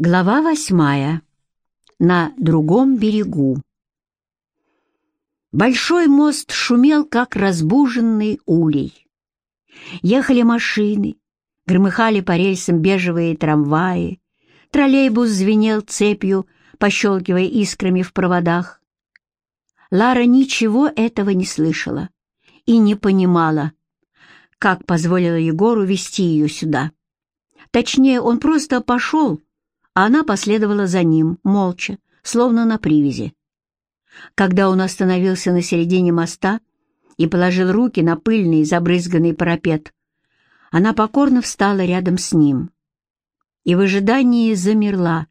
Глава восьмая. На другом берегу. Большой мост шумел, как разбуженный улей. Ехали машины, громыхали по рельсам бежевые трамваи, троллейбус звенел цепью, пощелкивая искрами в проводах. Лара ничего этого не слышала и не понимала, как позволила Егору вести ее сюда. Точнее, он просто пошел, она последовала за ним, молча, словно на привязи. Когда он остановился на середине моста и положил руки на пыльный, забрызганный парапет, она покорно встала рядом с ним и в ожидании замерла,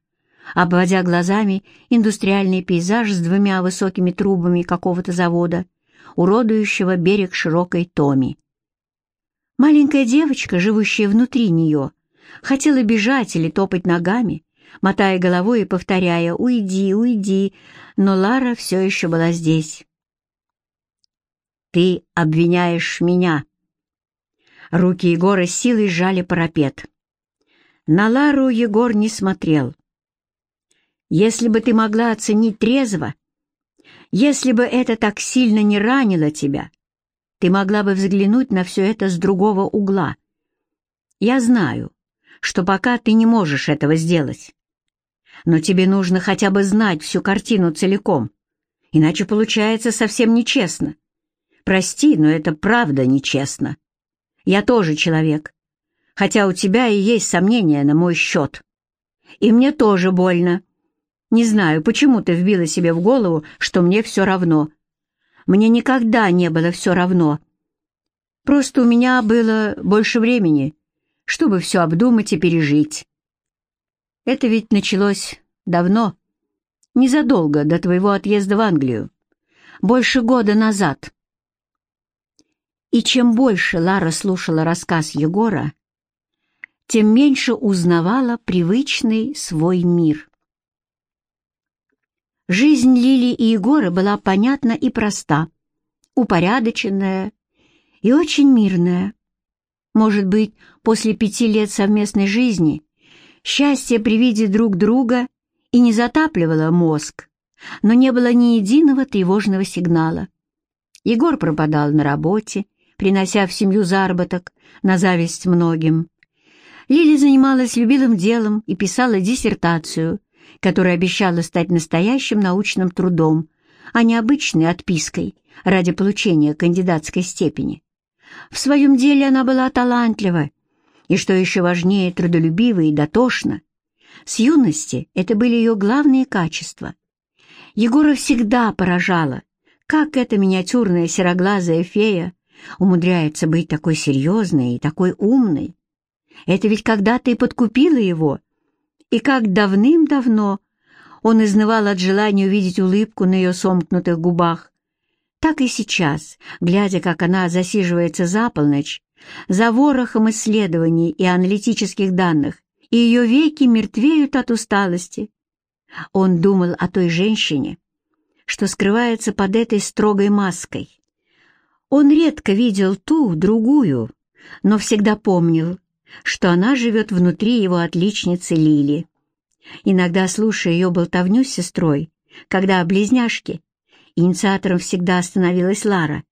обводя глазами индустриальный пейзаж с двумя высокими трубами какого-то завода, уродующего берег широкой Томи. Маленькая девочка, живущая внутри нее, хотела бежать или топать ногами, мотая головой и повторяя «Уйди, уйди», но Лара все еще была здесь. «Ты обвиняешь меня». Руки Егора силой сжали парапет. На Лару Егор не смотрел. «Если бы ты могла оценить трезво, если бы это так сильно не ранило тебя, ты могла бы взглянуть на все это с другого угла. Я знаю, что пока ты не можешь этого сделать но тебе нужно хотя бы знать всю картину целиком, иначе получается совсем нечестно. Прости, но это правда нечестно. Я тоже человек, хотя у тебя и есть сомнения на мой счет. И мне тоже больно. Не знаю, почему ты вбила себе в голову, что мне все равно. Мне никогда не было все равно. Просто у меня было больше времени, чтобы все обдумать и пережить. Это ведь началось давно, незадолго до твоего отъезда в Англию, больше года назад. И чем больше Лара слушала рассказ Егора, тем меньше узнавала привычный свой мир. Жизнь Лили и Егора была понятна и проста, упорядоченная и очень мирная. Может быть, после пяти лет совместной жизни Счастье при виде друг друга и не затапливало мозг, но не было ни единого тревожного сигнала. Егор пропадал на работе, принося в семью заработок, на зависть многим. Лили занималась любимым делом и писала диссертацию, которая обещала стать настоящим научным трудом, а не обычной отпиской ради получения кандидатской степени. В своем деле она была талантлива и, что еще важнее, трудолюбива и дотошна. С юности это были ее главные качества. Егора всегда поражала, как эта миниатюрная сероглазая фея умудряется быть такой серьезной и такой умной. Это ведь когда-то и подкупила его, и как давным-давно он изнывал от желания увидеть улыбку на ее сомкнутых губах, так и сейчас, глядя, как она засиживается за полночь, за ворохом исследований и аналитических данных, и ее веки мертвеют от усталости. Он думал о той женщине, что скрывается под этой строгой маской. Он редко видел ту, другую, но всегда помнил, что она живет внутри его отличницы Лили. Иногда, слушая ее болтовню с сестрой, когда близняшки, инициатором всегда становилась Лара,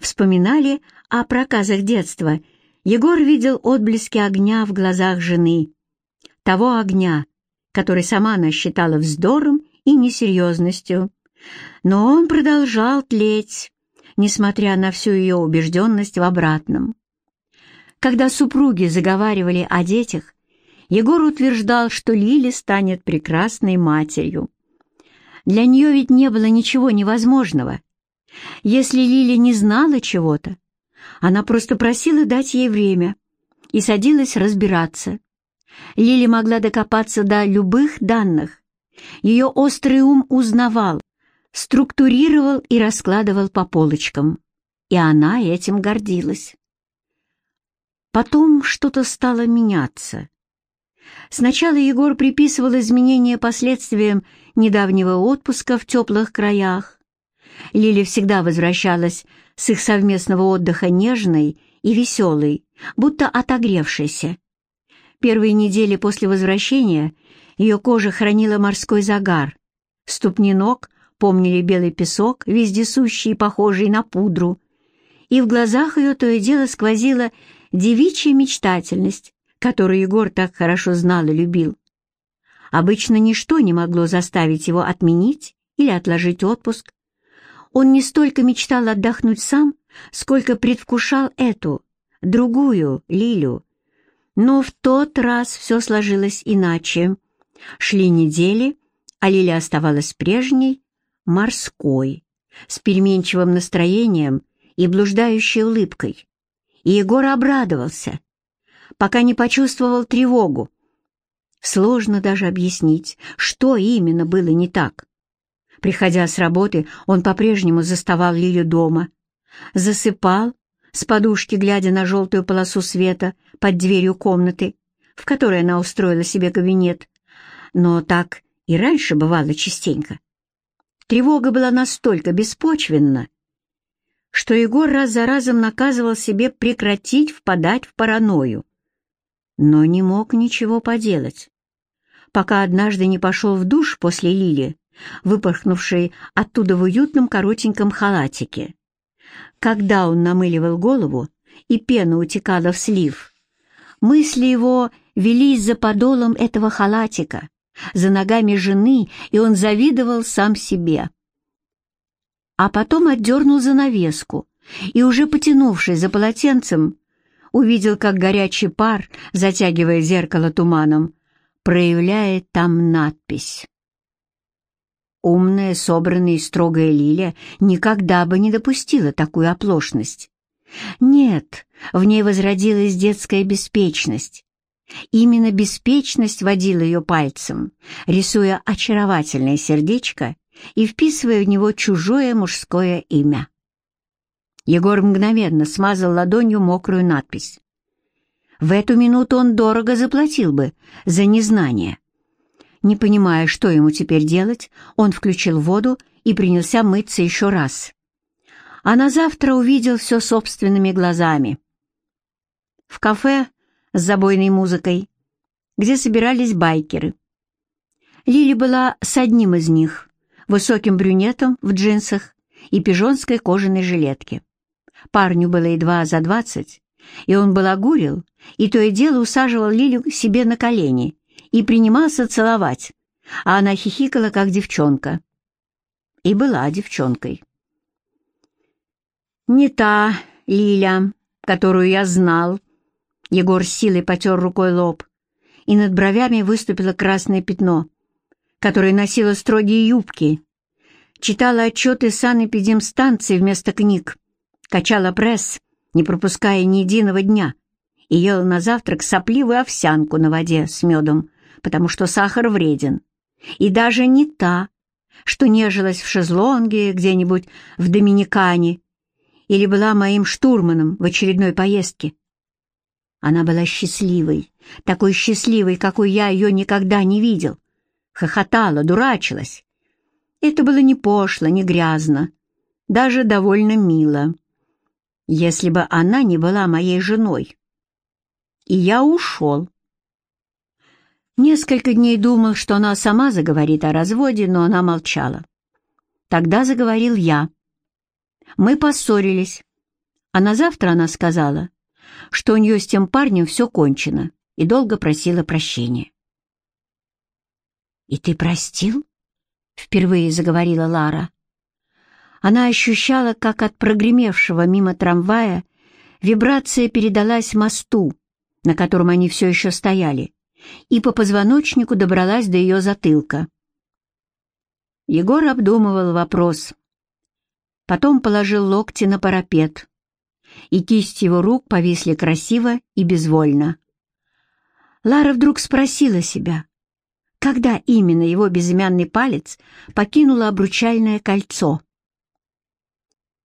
вспоминали о проказах детства, Егор видел отблески огня в глазах жены. Того огня, который сама она считала вздором и несерьезностью. Но он продолжал тлеть, несмотря на всю ее убежденность в обратном. Когда супруги заговаривали о детях, Егор утверждал, что Лили станет прекрасной матерью. Для нее ведь не было ничего невозможного. Если Лили не знала чего-то, она просто просила дать ей время и садилась разбираться. Лили могла докопаться до любых данных. Ее острый ум узнавал, структурировал и раскладывал по полочкам. И она этим гордилась. Потом что-то стало меняться. Сначала Егор приписывал изменения последствиям недавнего отпуска в теплых краях. Лили всегда возвращалась с их совместного отдыха нежной и веселой, будто отогревшейся. Первые недели после возвращения Ее кожа хранила морской загар. Ступни ног помнили белый песок, вездесущий и похожий на пудру. И в глазах ее то и дело сквозила девичья мечтательность, которую Егор так хорошо знал и любил. Обычно ничто не могло заставить его отменить или отложить отпуск. Он не столько мечтал отдохнуть сам, сколько предвкушал эту, другую Лилю. Но в тот раз все сложилось иначе. Шли недели, а Лиля оставалась прежней, морской, с переменчивым настроением и блуждающей улыбкой. И Егор обрадовался, пока не почувствовал тревогу. Сложно даже объяснить, что именно было не так. Приходя с работы, он по-прежнему заставал Лилю дома. Засыпал, с подушки глядя на желтую полосу света под дверью комнаты, в которой она устроила себе кабинет. Но так и раньше бывало частенько. Тревога была настолько беспочвенна, что Егор раз за разом наказывал себе прекратить впадать в паранойю. Но не мог ничего поделать пока однажды не пошел в душ после Лили, выпорхнувшей оттуда в уютном коротеньком халатике. Когда он намыливал голову, и пена утекала в слив, мысли его велись за подолом этого халатика, за ногами жены, и он завидовал сам себе. А потом отдернул занавеску и, уже потянувшись за полотенцем, увидел, как горячий пар, затягивая зеркало туманом, проявляет там надпись. Умная, собранная и строгая Лиля никогда бы не допустила такую оплошность. Нет, в ней возродилась детская беспечность. Именно беспечность водила ее пальцем, рисуя очаровательное сердечко и вписывая в него чужое мужское имя. Егор мгновенно смазал ладонью мокрую надпись. В эту минуту он дорого заплатил бы за незнание. Не понимая, что ему теперь делать, он включил воду и принялся мыться еще раз. А на завтра увидел все собственными глазами. В кафе с забойной музыкой, где собирались байкеры. Лили была с одним из них, высоким брюнетом в джинсах и пижонской кожаной жилетке. Парню было едва за двадцать, и он балагурил, и то и дело усаживал Лилю себе на колени и принимался целовать, а она хихикала, как девчонка. И была девчонкой. «Не та Лиля, которую я знал», — Егор силой потер рукой лоб, и над бровями выступило красное пятно, которое носило строгие юбки, читала отчеты санэпидемстанции вместо книг, качала пресс, не пропуская ни единого дня, и ела на завтрак сопливую овсянку на воде с медом, потому что сахар вреден. И даже не та, что нежилась в шезлонге где-нибудь в Доминикане или была моим штурманом в очередной поездке. Она была счастливой, такой счастливой, какой я ее никогда не видел. Хохотала, дурачилась. Это было не пошло, не грязно, даже довольно мило если бы она не была моей женой. И я ушел. Несколько дней думал, что она сама заговорит о разводе, но она молчала. Тогда заговорил я. Мы поссорились, а на завтра она сказала, что у нее с тем парнем все кончено, и долго просила прощения. «И ты простил?» — впервые заговорила Лара. Она ощущала, как от прогремевшего мимо трамвая вибрация передалась мосту, на котором они все еще стояли, и по позвоночнику добралась до ее затылка. Егор обдумывал вопрос. Потом положил локти на парапет, и кисти его рук повисли красиво и безвольно. Лара вдруг спросила себя, когда именно его безымянный палец покинуло обручальное кольцо.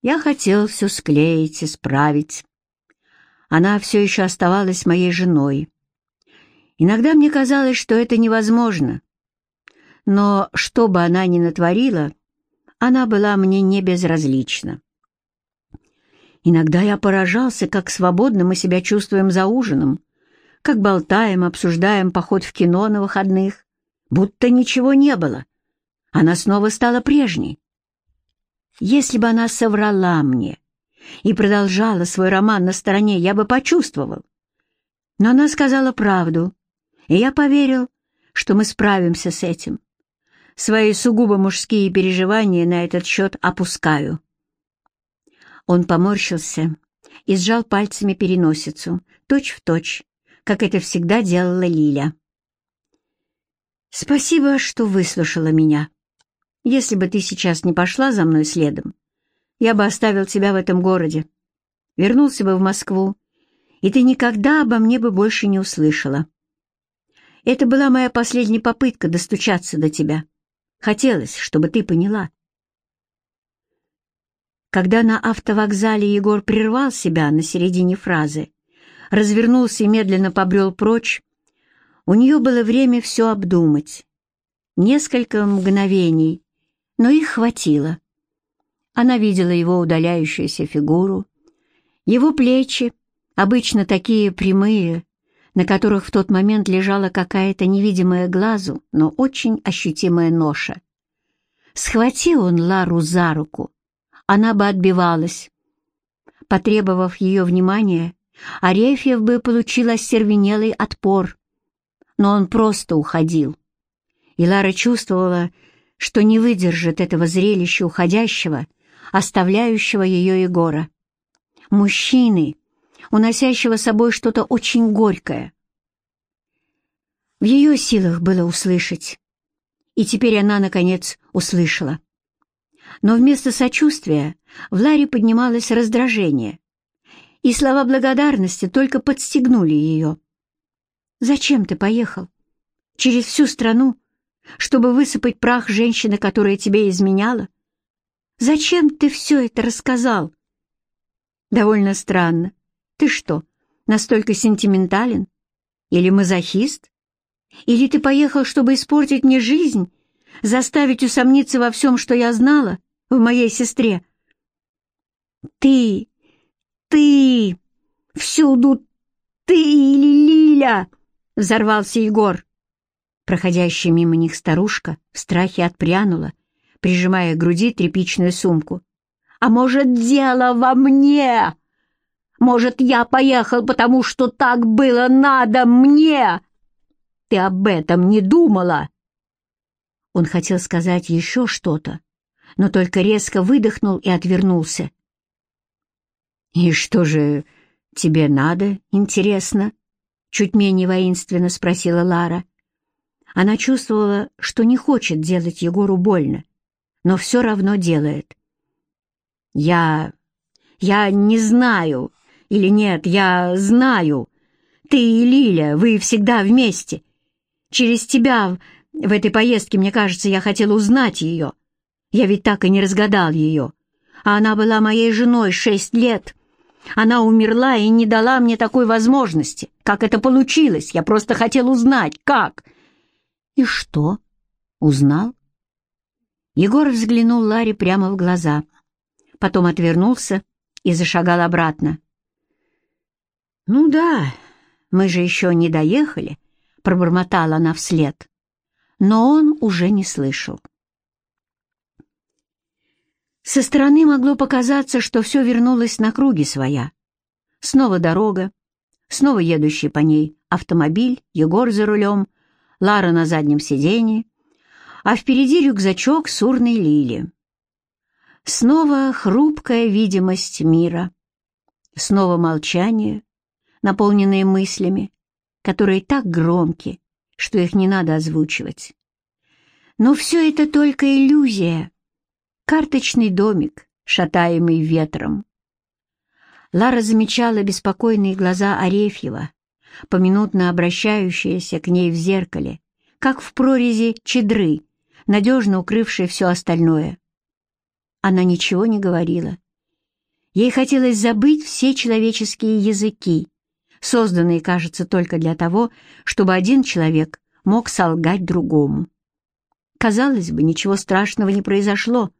Я хотел все склеить, исправить. Она все еще оставалась моей женой. Иногда мне казалось, что это невозможно. Но что бы она ни натворила, она была мне не безразлична. Иногда я поражался, как свободно мы себя чувствуем за ужином, как болтаем, обсуждаем поход в кино на выходных, будто ничего не было. Она снова стала прежней. Если бы она соврала мне и продолжала свой роман на стороне, я бы почувствовал. Но она сказала правду, и я поверил, что мы справимся с этим. Свои сугубо мужские переживания на этот счет опускаю. Он поморщился и сжал пальцами переносицу, точь-в-точь, точь, как это всегда делала Лиля. «Спасибо, что выслушала меня. Если бы ты сейчас не пошла за мной следом, я бы оставил тебя в этом городе, вернулся бы в Москву, и ты никогда обо мне бы больше не услышала. Это была моя последняя попытка достучаться до тебя. Хотелось, чтобы ты поняла. Когда на автовокзале Егор прервал себя на середине фразы, развернулся и медленно побрел прочь, у нее было время все обдумать. Несколько мгновений, но их хватило. Она видела его удаляющуюся фигуру, его плечи, обычно такие прямые, на которых в тот момент лежала какая-то невидимая глазу, но очень ощутимая ноша. Схватил он Лару за руку, она бы отбивалась. Потребовав ее внимания, Арефьев бы получил остервенелый отпор. Но он просто уходил. И Лара чувствовала, что не выдержит этого зрелища уходящего, оставляющего ее Егора. Мужчины, уносящего собой что-то очень горькое. В ее силах было услышать. И теперь она, наконец, услышала. Но вместо сочувствия в Ларе поднималось раздражение, и слова благодарности только подстегнули ее. «Зачем ты поехал? Через всю страну, чтобы высыпать прах женщины, которая тебе изменяла? Зачем ты все это рассказал?» «Довольно странно. Ты что, настолько сентиментален? Или мазохист? Или ты поехал, чтобы испортить мне жизнь, заставить усомниться во всем, что я знала?» в моей сестре. «Ты! Ты! Всюду ты или Лиля!» — взорвался Егор. Проходящая мимо них старушка в страхе отпрянула, прижимая к груди тряпичную сумку. «А может, дело во мне? Может, я поехал, потому что так было надо мне? Ты об этом не думала?» Он хотел сказать еще что-то, но только резко выдохнул и отвернулся. «И что же тебе надо, интересно?» — чуть менее воинственно спросила Лара. Она чувствовала, что не хочет делать Егору больно, но все равно делает. «Я... я не знаю, или нет, я знаю. Ты и Лиля, вы всегда вместе. Через тебя в этой поездке, мне кажется, я хотела узнать ее. Я ведь так и не разгадал ее. А она была моей женой шесть лет. Она умерла и не дала мне такой возможности. Как это получилось? Я просто хотел узнать, как. И что? Узнал? Егор взглянул Ларе прямо в глаза. Потом отвернулся и зашагал обратно. «Ну да, мы же еще не доехали», — пробормотала она вслед. Но он уже не слышал. Со стороны могло показаться, что все вернулось на круги своя. Снова дорога, снова едущий по ней автомобиль, Егор за рулем, Лара на заднем сиденье, а впереди рюкзачок с урной лили. Снова хрупкая видимость мира, снова молчание, наполненное мыслями, которые так громки, что их не надо озвучивать. Но все это только иллюзия, Карточный домик, шатаемый ветром. Лара замечала беспокойные глаза Арефьева, поминутно обращающиеся к ней в зеркале, как в прорези чедры, надежно укрывшей все остальное. Она ничего не говорила. Ей хотелось забыть все человеческие языки, созданные, кажется, только для того, чтобы один человек мог солгать другому. Казалось бы, ничего страшного не произошло,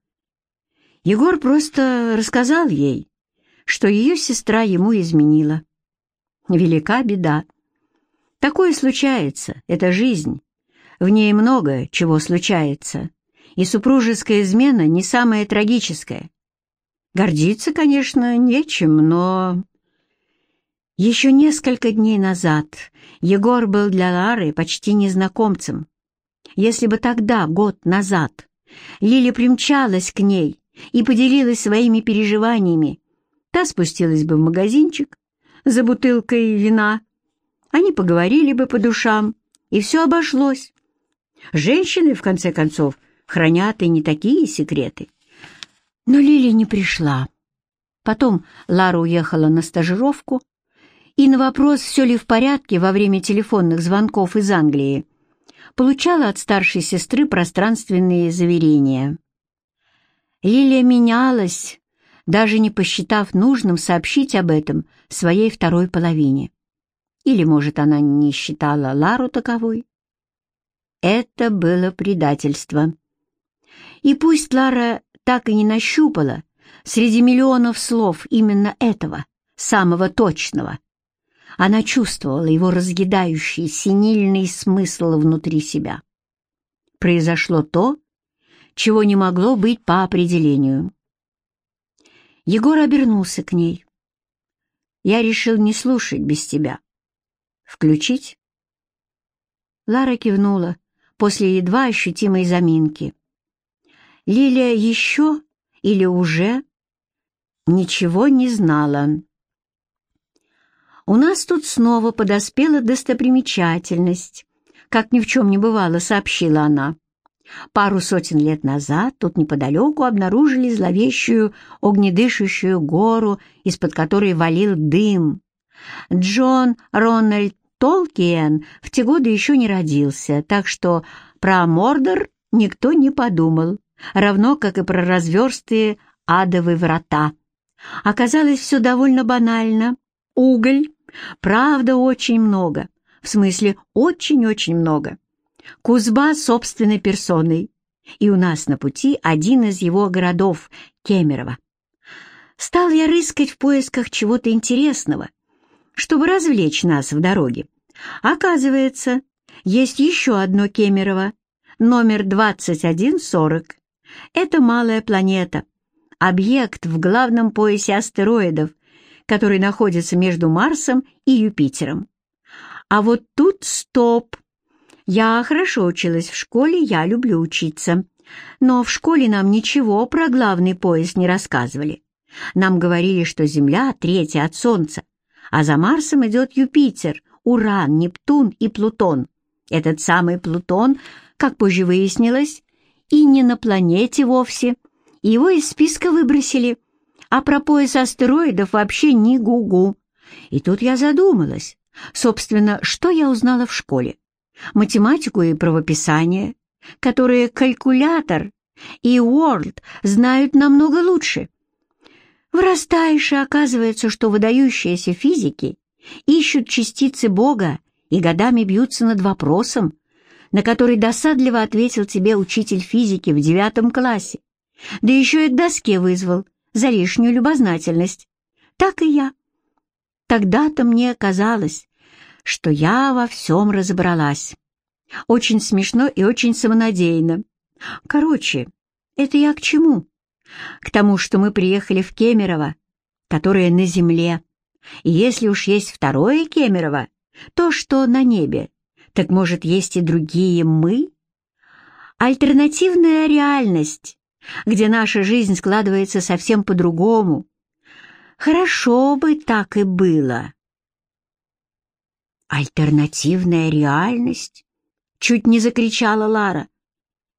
Егор просто рассказал ей, что ее сестра ему изменила. Велика беда. Такое случается, это жизнь. В ней много чего случается, и супружеская измена не самая трагическая. Гордиться, конечно, нечем, но... Еще несколько дней назад Егор был для Лары почти незнакомцем. Если бы тогда, год назад, Лиля примчалась к ней и поделилась своими переживаниями, та спустилась бы в магазинчик за бутылкой вина, они поговорили бы по душам, и все обошлось. Женщины, в конце концов, хранят и не такие секреты. Но Лили не пришла. Потом Лара уехала на стажировку, и на вопрос, все ли в порядке во время телефонных звонков из Англии, получала от старшей сестры пространственные заверения. Лилия менялась, даже не посчитав нужным сообщить об этом своей второй половине. Или, может, она не считала Лару таковой? Это было предательство. И пусть Лара так и не нащупала среди миллионов слов именно этого, самого точного, она чувствовала его разъедающий, синильный смысл внутри себя. Произошло то, чего не могло быть по определению. Егор обернулся к ней. «Я решил не слушать без тебя. Включить?» Лара кивнула после едва ощутимой заминки. Лилия еще или уже ничего не знала. У нас тут снова подоспела достопримечательность. Как ни в чем не бывало, сообщила она. Пару сотен лет назад тут неподалеку обнаружили зловещую огнедышащую гору, из-под которой валил дым. Джон Рональд Толкиен в те годы еще не родился, так что про Мордор никто не подумал, равно как и про разверстые адовые врата. Оказалось все довольно банально. Уголь, Правда, очень много. В смысле, очень-очень много. Кузьба собственной персоной. И у нас на пути один из его городов, Кемерово. Стал я рыскать в поисках чего-то интересного, чтобы развлечь нас в дороге. Оказывается, есть еще одно Кемерово, номер 2140. Это малая планета, объект в главном поясе астероидов, который находится между Марсом и Юпитером. А вот тут стоп. Я хорошо училась в школе, я люблю учиться. Но в школе нам ничего про главный пояс не рассказывали. Нам говорили, что Земля третья от Солнца, а за Марсом идет Юпитер, Уран, Нептун и Плутон. Этот самый Плутон, как позже выяснилось, и не на планете вовсе. Его из списка выбросили – а про пояс астероидов вообще ни гу-гу. И тут я задумалась, собственно, что я узнала в школе? Математику и правописание, которые калькулятор и World знают намного лучше. Вырастаешь, и оказывается, что выдающиеся физики ищут частицы Бога и годами бьются над вопросом, на который досадливо ответил тебе учитель физики в девятом классе, да еще и к доске вызвал, за лишнюю любознательность. Так и я. Тогда-то мне казалось, что я во всем разобралась. Очень смешно и очень самонадеянно. Короче, это я к чему? К тому, что мы приехали в Кемерово, которое на земле. И если уж есть второе Кемерово, то, что на небе, так, может, есть и другие мы? Альтернативная реальность, где наша жизнь складывается совсем по-другому. Хорошо бы так и было. «Альтернативная реальность?» — чуть не закричала Лара.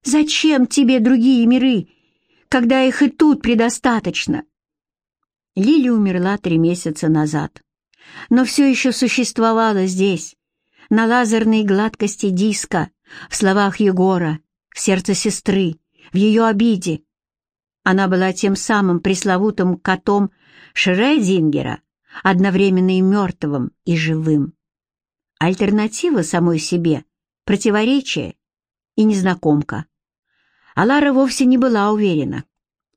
«Зачем тебе другие миры, когда их и тут предостаточно?» Лили умерла три месяца назад, но все еще существовала здесь, на лазерной гладкости диска, в словах Егора, в сердце сестры, в ее обиде. Она была тем самым пресловутым котом Шредингера, одновременно и мертвым, и живым. Альтернатива самой себе, противоречие и незнакомка. А Лара вовсе не была уверена,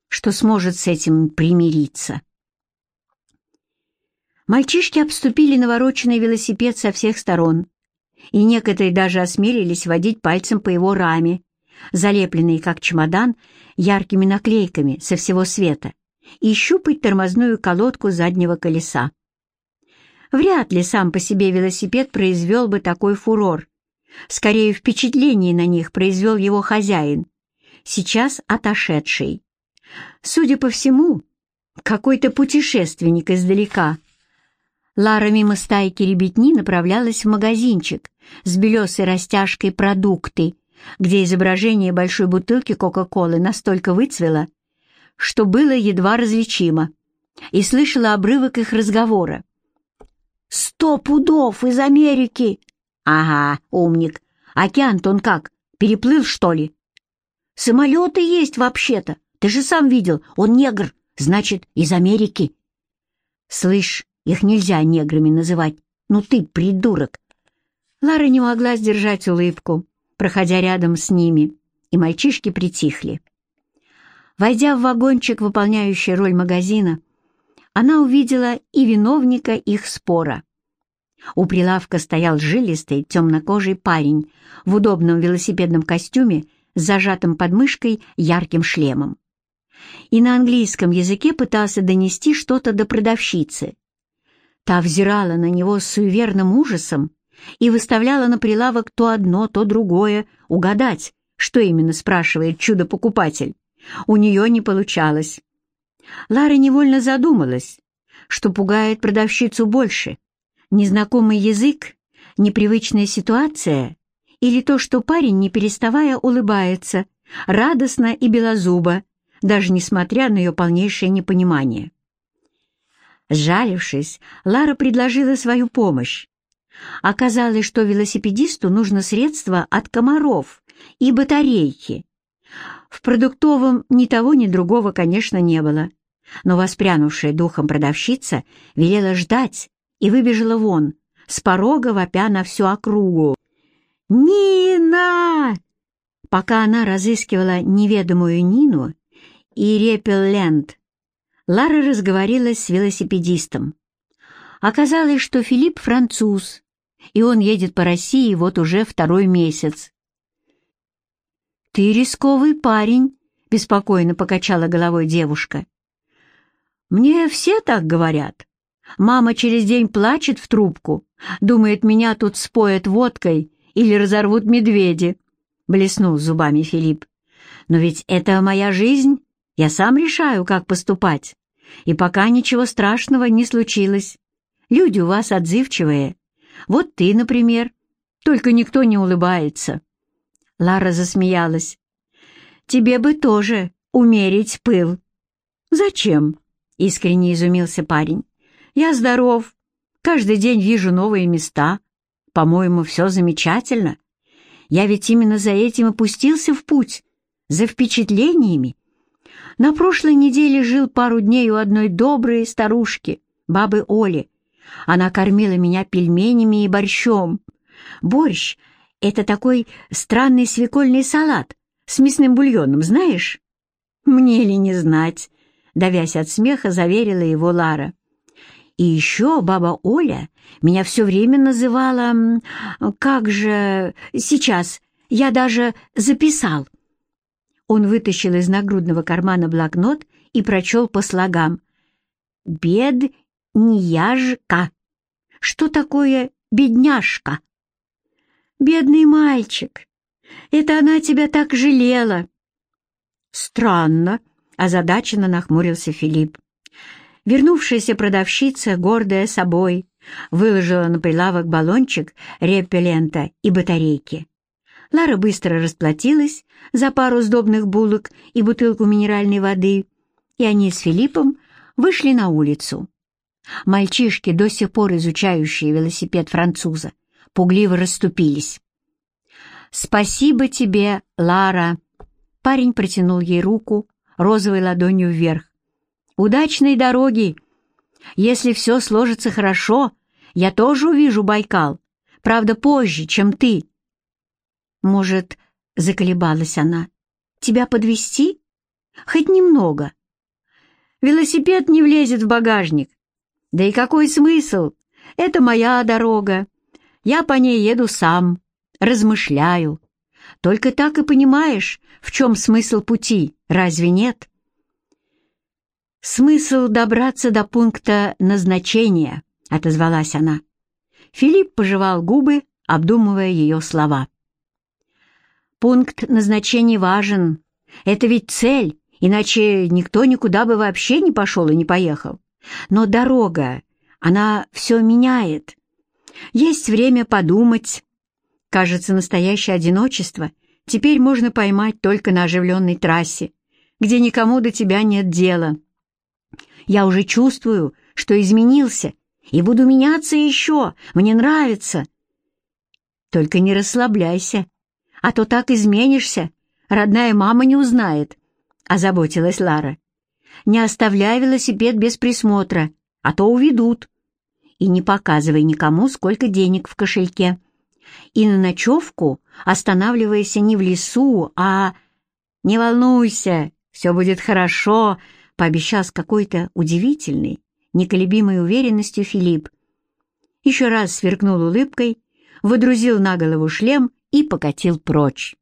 что сможет с этим примириться. Мальчишки обступили навороченный велосипед со всех сторон и некоторые даже осмелились водить пальцем по его раме, залепленной, как чемодан, яркими наклейками со всего света, и щупать тормозную колодку заднего колеса. Вряд ли сам по себе велосипед произвел бы такой фурор. Скорее, впечатление на них произвел его хозяин, сейчас отошедший. Судя по всему, какой-то путешественник издалека. Лара мимо стайки ребятни направлялась в магазинчик с белесой растяжкой «Продукты», где изображение большой бутылки Кока-Колы настолько выцвело, что было едва различимо, и слышала обрывок их разговора. «Сто пудов из Америки!» «Ага, умник. Океан-то он как, переплыл, что ли?» «Самолеты есть вообще-то. Ты же сам видел, он негр, значит, из Америки». «Слышь, их нельзя неграми называть. Ну ты, придурок!» Лара не могла сдержать улыбку, проходя рядом с ними, и мальчишки притихли. Войдя в вагончик, выполняющий роль магазина, она увидела и виновника их спора. У прилавка стоял жилистый, темнокожий парень в удобном велосипедном костюме с зажатым под мышкой ярким шлемом. И на английском языке пытался донести что-то до продавщицы. Та взирала на него с суеверным ужасом и выставляла на прилавок то одно, то другое, угадать, что именно спрашивает чудо-покупатель. У нее не получалось. Лара невольно задумалась, что пугает продавщицу больше. Незнакомый язык, непривычная ситуация или то, что парень, не переставая, улыбается, радостно и белозубо, даже несмотря на ее полнейшее непонимание. Сжалившись, Лара предложила свою помощь. Оказалось, что велосипедисту нужно средство от комаров и батарейки. В продуктовом ни того, ни другого, конечно, не было. Но воспрянувшая духом продавщица велела ждать и выбежала вон, с порога вопя на всю округу. «Нина!» Пока она разыскивала неведомую Нину и репеллент, Лара разговорилась с велосипедистом. Оказалось, что Филипп француз, и он едет по России вот уже второй месяц. «Ты рисковый парень», — беспокойно покачала головой девушка. «Мне все так говорят. Мама через день плачет в трубку, думает, меня тут споят водкой или разорвут медведи», — блеснул зубами Филипп. «Но ведь это моя жизнь, я сам решаю, как поступать. И пока ничего страшного не случилось. Люди у вас отзывчивые. Вот ты, например. Только никто не улыбается». Лара засмеялась. «Тебе бы тоже умерить пыл». «Зачем?» — искренне изумился парень. «Я здоров. Каждый день вижу новые места. По-моему, все замечательно. Я ведь именно за этим и пустился в путь, за впечатлениями на прошлой неделе жил пару дней у одной доброй старушки, бабы Оли. Она кормила меня пельменями и борщом. Борщ — это такой странный свекольный салат с мясным бульоном, знаешь? Мне ли не знать? Давясь от смеха, заверила его Лара. И еще баба Оля меня все время называла... Как же... Сейчас я даже записал. Он вытащил из нагрудного кармана блокнот и прочел по слогам. «Бедняжка». Что такое бедняжка? «Бедный мальчик. Это она тебя так жалела». «Странно», — озадаченно нахмурился Филипп. Вернувшаяся продавщица, гордая собой, выложила на прилавок баллончик репеллента и батарейки. Лара быстро расплатилась за пару сдобных булок и бутылку минеральной воды, и они с Филиппом вышли на улицу. Мальчишки, до сих пор изучающие велосипед француза, пугливо расступились. «Спасибо тебе, Лара!» Парень протянул ей руку, розовой ладонью вверх. «Удачной дороги! Если все сложится хорошо, я тоже увижу Байкал, правда, позже, чем ты». Может, заколебалась она, тебя подвести? Хоть немного. Велосипед не влезет в багажник. Да и какой смысл? Это моя дорога. Я по ней еду сам, размышляю. Только так и понимаешь, в чем смысл пути, разве нет? «Смысл добраться до пункта назначения», — отозвалась она. Филипп пожевал губы, обдумывая ее слова. «Пункт назначения важен. Это ведь цель, иначе никто никуда бы вообще не пошел и не поехал. Но дорога, она все меняет. Есть время подумать. Кажется, настоящее одиночество теперь можно поймать только на оживленной трассе, где никому до тебя нет дела». Я уже чувствую, что изменился, и буду меняться еще. Мне нравится. Только не расслабляйся, а то так изменишься. Родная мама не узнает, — озаботилась Лара. Не оставляй велосипед без присмотра, а то уведут. И не показывай никому, сколько денег в кошельке. И на ночевку останавливайся не в лесу, а... Не волнуйся, все будет хорошо, пообещал с какой-то удивительной, неколебимой уверенностью Филипп. Еще раз сверкнул улыбкой, выдрузил на голову шлем и покатил прочь.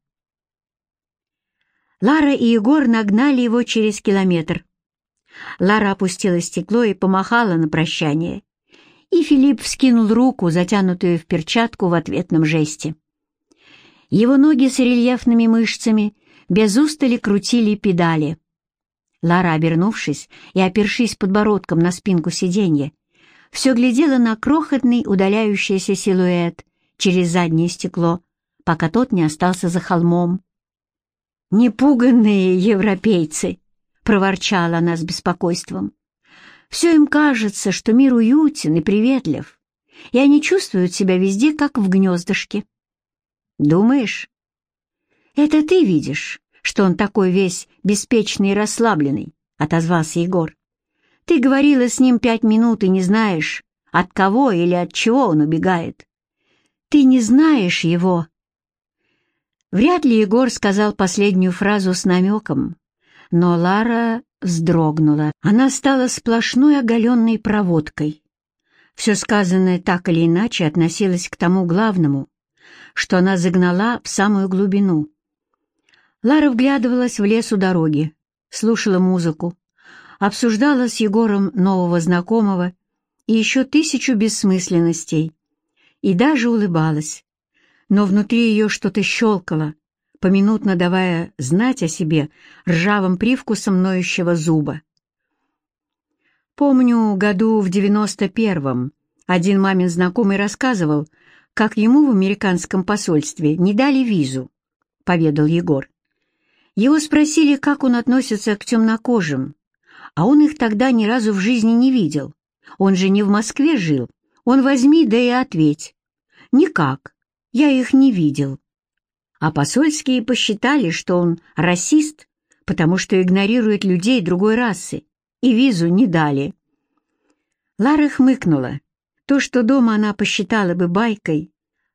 Лара и Егор нагнали его через километр. Лара опустила стекло и помахала на прощание, и Филипп вскинул руку, затянутую в перчатку в ответном жесте. Его ноги с рельефными мышцами без устали крутили педали. Лара, обернувшись и опершись подбородком на спинку сиденья, все глядела на крохотный удаляющийся силуэт через заднее стекло, пока тот не остался за холмом. «Непуганные европейцы!» — проворчала она с беспокойством. «Все им кажется, что мир уютен и приветлив, и они чувствуют себя везде, как в гнездышке». «Думаешь?» «Это ты видишь, что он такой весь беспечный и расслабленный», — отозвался Егор. «Ты говорила с ним пять минут и не знаешь, от кого или от чего он убегает. Ты не знаешь его». Вряд ли Егор сказал последнюю фразу с намеком, но Лара вздрогнула. Она стала сплошной оголенной проводкой. Все сказанное так или иначе относилось к тому главному, что она загнала в самую глубину. Лара вглядывалась в лес у дороги, слушала музыку, обсуждала с Егором нового знакомого и еще тысячу бессмысленностей, и даже улыбалась. Но внутри ее что-то щелкало, поминутно давая знать о себе ржавым привкусом ноющего зуба. Помню, году в девяносто первом один мамин знакомый рассказывал, как ему в американском посольстве не дали визу, — поведал Егор. Его спросили, как он относится к темнокожим, а он их тогда ни разу в жизни не видел. Он же не в Москве жил. Он возьми, да и ответь. Никак. Я их не видел. А посольские посчитали, что он расист, потому что игнорирует людей другой расы, и визу не дали. Лара хмыкнула. То, что дома она посчитала бы байкой,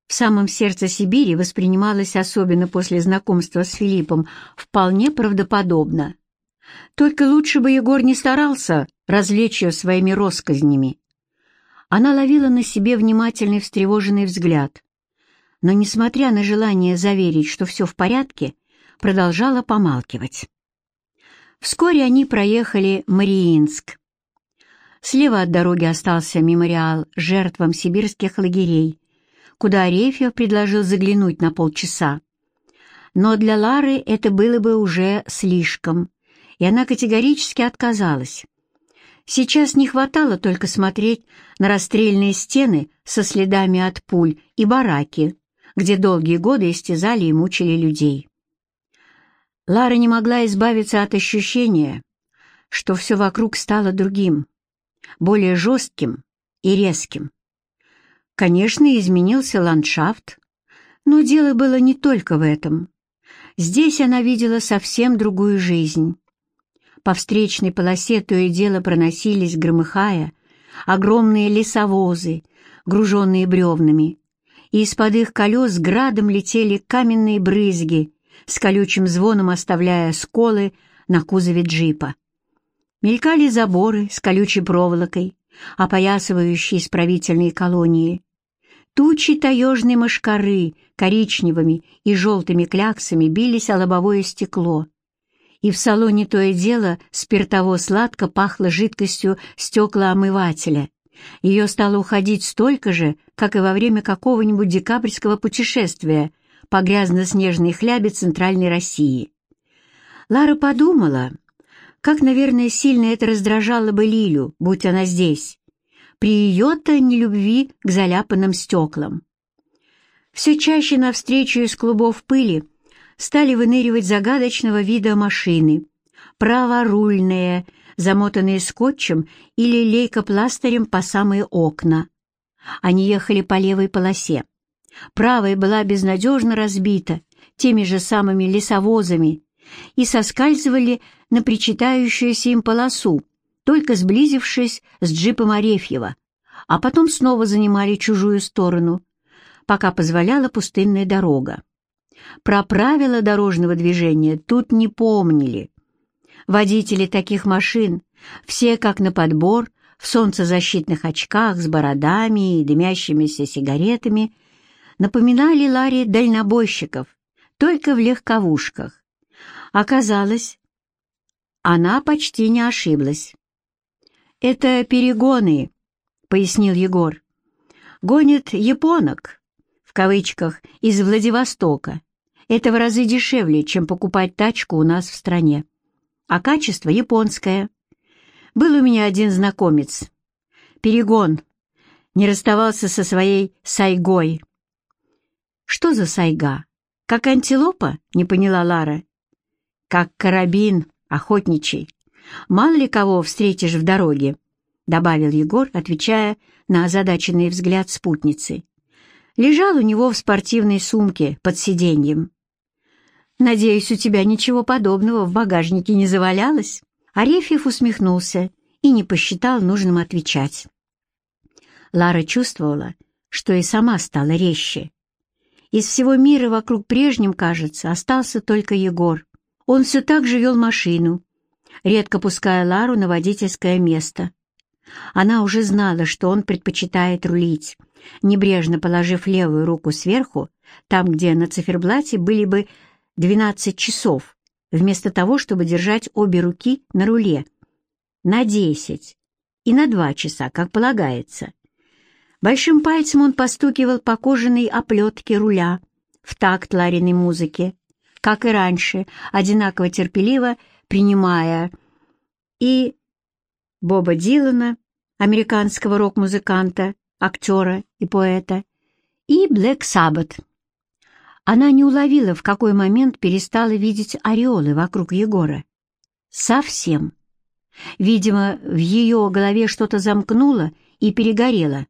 в самом сердце Сибири воспринималось особенно после знакомства с Филиппом вполне правдоподобно. Только лучше бы Егор не старался развлечь ее своими россказнями. Она ловила на себе внимательный встревоженный взгляд, но, несмотря на желание заверить, что все в порядке, продолжала помалкивать. Вскоре они проехали Мариинск. Слева от дороги остался мемориал жертвам сибирских лагерей, куда Арефьев предложил заглянуть на полчаса. Но для Лары это было бы уже слишком, и она категорически отказалась. Сейчас не хватало только смотреть на расстрельные стены со следами от пуль и бараки, где долгие годы истязали и мучили людей. Лара не могла избавиться от ощущения, что все вокруг стало другим, более жестким и резким. Конечно, изменился ландшафт, но дело было не только в этом. Здесь она видела совсем другую жизнь. По встречной полосе то и дело проносились, громыхая, огромные лесовозы, груженные бревнами, и из-под их колес градом летели каменные брызги, с колючим звоном оставляя сколы на кузове джипа. Мелькали заборы с колючей проволокой, опоясывающие исправительные колонии, Тучи таежной мошкары коричневыми и желтыми кляксами бились о лобовое стекло. И в салоне то и дело спиртово-сладко пахло жидкостью стеклоомывателя. Ее стало уходить столько же, как и во время какого-нибудь декабрьского путешествия по грязно-снежной хлябе Центральной России. Лара подумала, как, наверное, сильно это раздражало бы Лилю, будь она здесь, при ее-то нелюбви к заляпанным стеклам. Все чаще навстречу из клубов пыли стали выныривать загадочного вида машины, праворульные, замотанные скотчем или лейкопластырем по самые окна. Они ехали по левой полосе. Правая была безнадежно разбита теми же самыми лесовозами и соскальзывали на причитающуюся им полосу, только сблизившись с джипом Арефьева, а потом снова занимали чужую сторону, пока позволяла пустынная дорога. Про правила дорожного движения тут не помнили. Водители таких машин, все как на подбор, в солнцезащитных очках с бородами и дымящимися сигаретами, напоминали Ларе дальнобойщиков, только в легковушках. Оказалось, она почти не ошиблась. «Это перегоны», — пояснил Егор. «Гонят японок, в кавычках, из Владивостока. Это в разы дешевле, чем покупать тачку у нас в стране. А качество японское. Был у меня один знакомец. Перегон. Не расставался со своей сайгой. «Что за сайга? Как антилопа?» — не поняла Лара. «Как карабин, охотничий. Мало ли кого встретишь в дороге», — добавил Егор, отвечая на озадаченный взгляд спутницы. Лежал у него в спортивной сумке под сиденьем. «Надеюсь, у тебя ничего подобного в багажнике не завалялось?» Арефьев усмехнулся и не посчитал нужным отвечать. Лара чувствовала, что и сама стала резче. Из всего мира вокруг прежним, кажется, остался только Егор. Он все так же вел машину, редко пуская Лару на водительское место. Она уже знала, что он предпочитает рулить, небрежно положив левую руку сверху, там, где на циферблате были бы 12 часов, вместо того, чтобы держать обе руки на руле. На 10 и на 2 часа, как полагается. Большим пальцем он постукивал по кожаной оплетке руля в такт Лариной музыки, как и раньше, одинаково терпеливо принимая и Боба Дилана, американского рок-музыканта, актера и поэта, и Блэк Саббат. Она не уловила, в какой момент перестала видеть ореолы вокруг Егора. Совсем. Видимо, в ее голове что-то замкнуло и перегорело,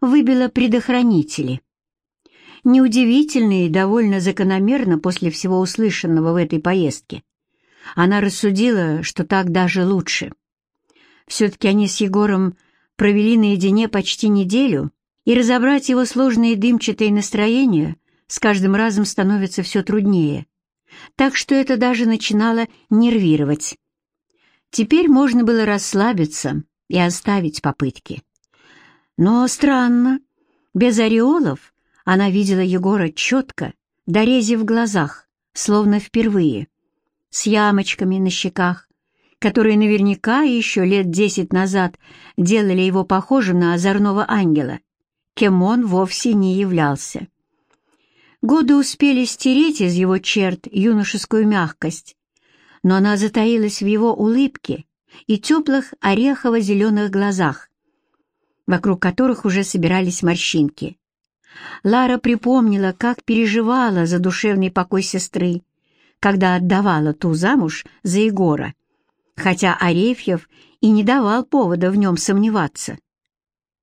выбило предохранители. Неудивительно и довольно закономерно после всего услышанного в этой поездке. Она рассудила, что так даже лучше. Все-таки они с Егором провели наедине почти неделю, и разобрать его сложные дымчатые настроения с каждым разом становится все труднее. Так что это даже начинало нервировать. Теперь можно было расслабиться и оставить попытки. Но странно, без ореолов она видела Егора четко, дорези в глазах, словно впервые с ямочками на щеках, которые наверняка еще лет десять назад делали его похожим на озорного ангела, кем он вовсе не являлся. Годы успели стереть из его черт юношескую мягкость, но она затаилась в его улыбке и теплых орехово-зеленых глазах, вокруг которых уже собирались морщинки. Лара припомнила, как переживала за душевный покой сестры, когда отдавала ту замуж за Егора, хотя Арефьев и не давал повода в нем сомневаться.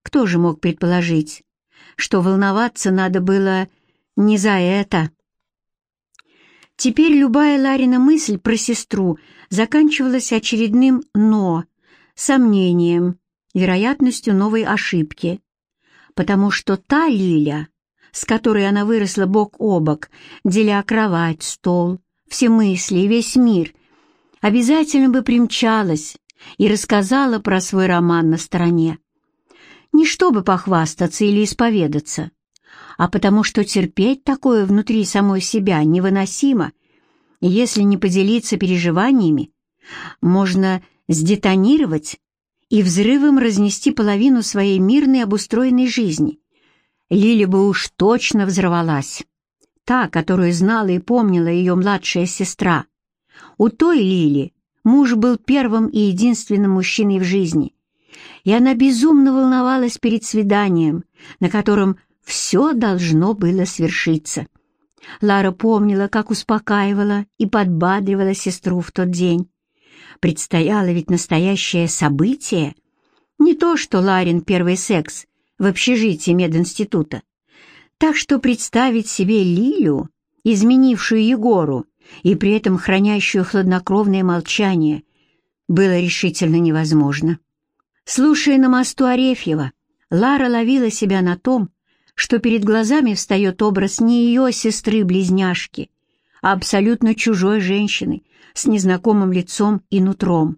Кто же мог предположить, что волноваться надо было не за это? Теперь любая Ларина мысль про сестру заканчивалась очередным «но», сомнением, вероятностью новой ошибки, потому что та Лиля, с которой она выросла бок о бок, деля кровать, стол, все мысли и весь мир, обязательно бы примчалась и рассказала про свой роман на стороне. Не чтобы похвастаться или исповедаться, а потому что терпеть такое внутри самой себя невыносимо, если не поделиться переживаниями, можно сдетонировать и взрывом разнести половину своей мирной обустроенной жизни. Лили бы уж точно взорвалась. Та, которую знала и помнила ее младшая сестра. У той Лили муж был первым и единственным мужчиной в жизни, и она безумно волновалась перед свиданием, на котором все должно было свершиться. Лара помнила, как успокаивала и подбадривала сестру в тот день. Предстояло ведь настоящее событие. Не то, что Ларин первый секс в общежитии мединститута. Так что представить себе Лилю, изменившую Егору и при этом хранящую хладнокровное молчание, было решительно невозможно. Слушая на мосту Арефьева, Лара ловила себя на том, что перед глазами встает образ не ее сестры-близняшки, а абсолютно чужой женщины с незнакомым лицом и нутром.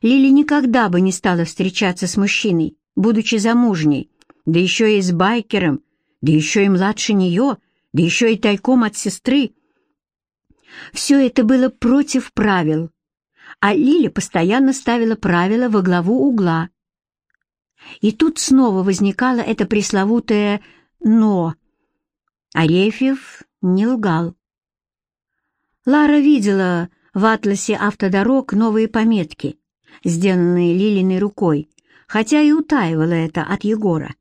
Лили никогда бы не стала встречаться с мужчиной, будучи замужней, да еще и с байкером, да еще и младше нее, да еще и тайком от сестры. Все это было против правил, а Лили постоянно ставила правила во главу угла, и тут снова возникало это пресловутое «но». Арефьев не лгал. Лара видела в атласе автодорог новые пометки, сделанные Лилиной рукой, хотя и утаивала это от Егора.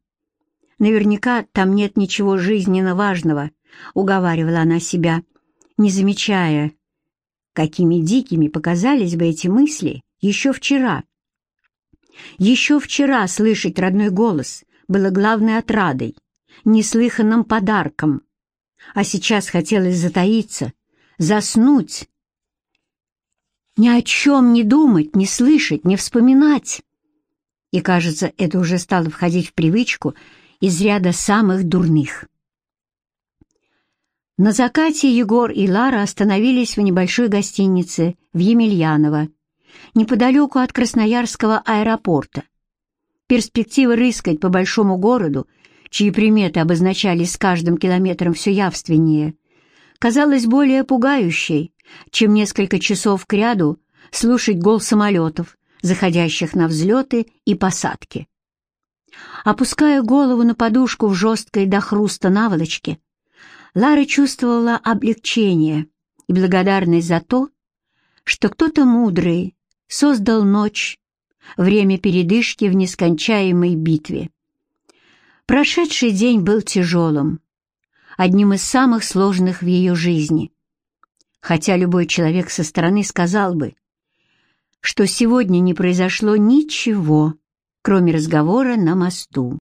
Наверняка там нет ничего жизненно важного, уговаривала она себя, не замечая, какими дикими показались бы эти мысли еще вчера. Еще вчера слышать родной голос было главной отрадой, неслыханным подарком, а сейчас хотелось затаиться, заснуть, ни о чем не думать, не слышать, не вспоминать. И, кажется, это уже стало входить в привычку из ряда самых дурных. На закате Егор и Лара остановились в небольшой гостинице в Емельяново, неподалеку от Красноярского аэропорта. Перспектива рыскать по большому городу, чьи приметы обозначались с каждым километром все явственнее, казалась более пугающей, чем несколько часов кряду слушать гол самолетов, заходящих на взлеты и посадки. Опуская голову на подушку в жесткой до хруста наволочке, Лара чувствовала облегчение и благодарность за то, что кто-то мудрый создал ночь, время передышки в нескончаемой битве. Прошедший день был тяжелым, одним из самых сложных в ее жизни. Хотя любой человек со стороны сказал бы, что сегодня не произошло ничего, кроме разговора на мосту.